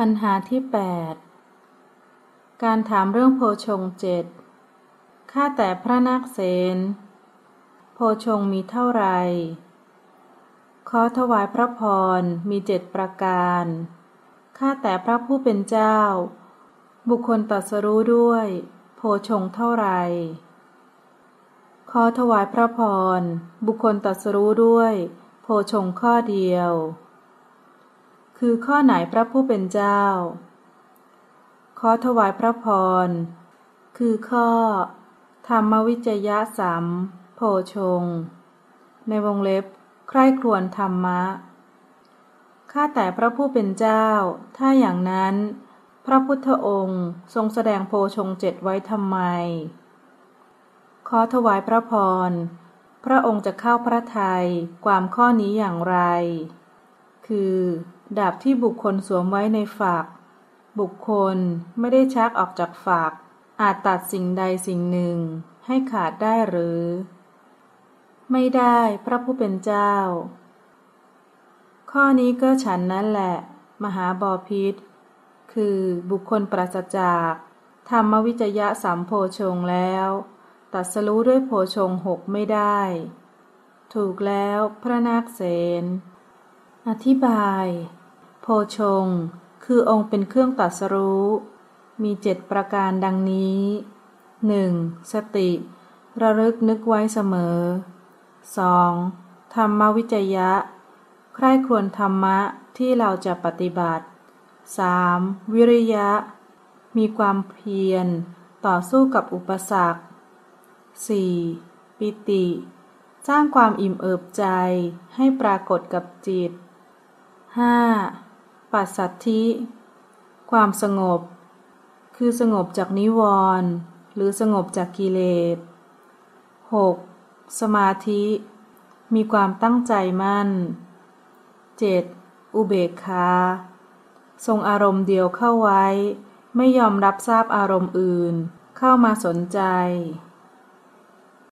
ปัญหาที่ 8 การถามเรื่องโพชงเจ็ด ข้าแต่พระนักเสนโพชงมีเท่าไรขอถวายพระพรมีเจ็ดประการ ข้าแต่พระผู้เป็นเจ้า บุคคลตัดสรู้ด้วย โพชงเท่าไรขอถวายพระพรบุคคลตัดสรู้ด้วย โพชงข้อเดียว คือข้อไหนพระผู้เป็นเจ้า ขอถวายพระพร คือข้อ ธรรมวิจยะสัมโพชง ในวงเล็บ ใคร่ครวญธรรมะ ข้าแต่พระผู้เป็นเจ้า ถ้าอย่างนั้น พระพุทธองค์ทรงแสดงโพชงเจ็ดไว้ทำไม ขอถวายพระพร พระองค์จะเข้าพระทัยความข้อนี้อย่างไร คือดาบที่บุคคลสวมไว้ในฝักบุคคลไม่ได้ชักออกจากฝักอาจตัดสิ่งใดสิ่งหนึ่งให้ขาดได้หรือ ไม่ได้พระผู้เป็นเจ้า ข้อนี้ก็ฉันนั้นแหละ มหาบอพิษ คือบุคคลปราศจาก ธรรมวิจยะสามโพชงแล้ว ตัดสรู้ด้วยโพชงหกไม่ได้ ถูกแล้วพระนาคเสน อธิบาย โพชง คือองค์เป็นเครื่องตัดสรู้ มีเจ็ดประการดังนี้หนึ่งสติ ระลึกนึกไว้เสมอ 2. ธรรมวิจยะ ใคร่ครวญธรรมะที่เราจะปฏิบัติ 3. วิริยะ มีความเพียร ต่อสู้กับอุปสรรค 4. ปิติ สร้างความอิ่มเอิบใจให้ปรากฏกับจิต 5. ปัสสัทธิ ความสงบ คือสงบจากนิวรณ์หรือสงบจากกิเลส 6. สมาธิ มีความตั้งใจมั่น 7. อุเบกขา ทรงอารมณ์เดียวเข้าไว้ ไม่ยอมรับทราบอารมณ์อื่น เข้ามาสนใจ